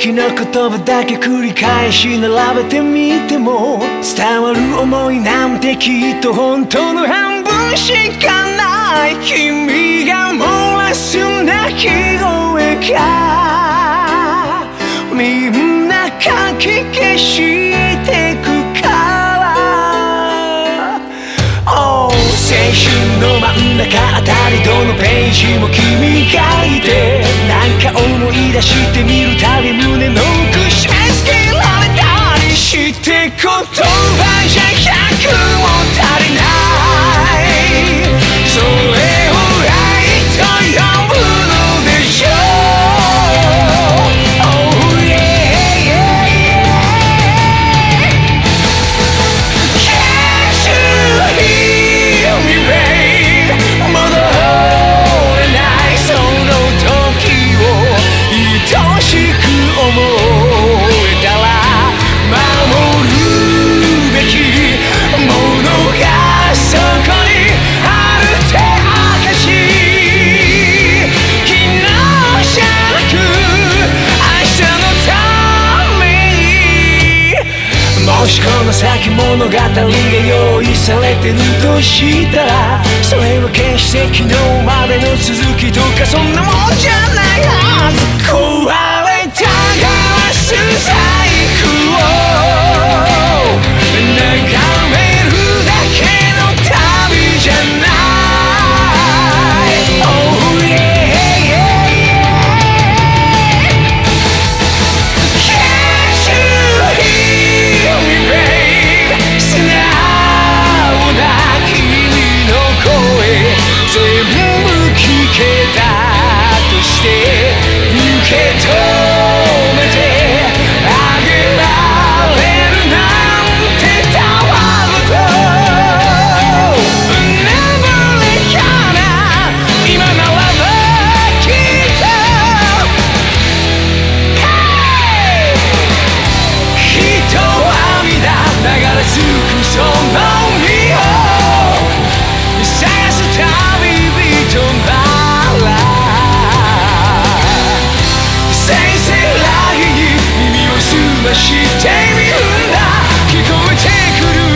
きな言葉だけ繰り返し並べてみても伝わる思いなんてきっと本当の半分しかない君が漏らす泣き声がみんなかき消してくから青春の真ん中あたりどのページも君がいてなんか思い出してみるたり胸の奥しめ付けられたりして言葉先物語が用意されてるとしたらそれは決して昨日までの続きとかそんなもんじゃないはってみるんだ。聞こえてくる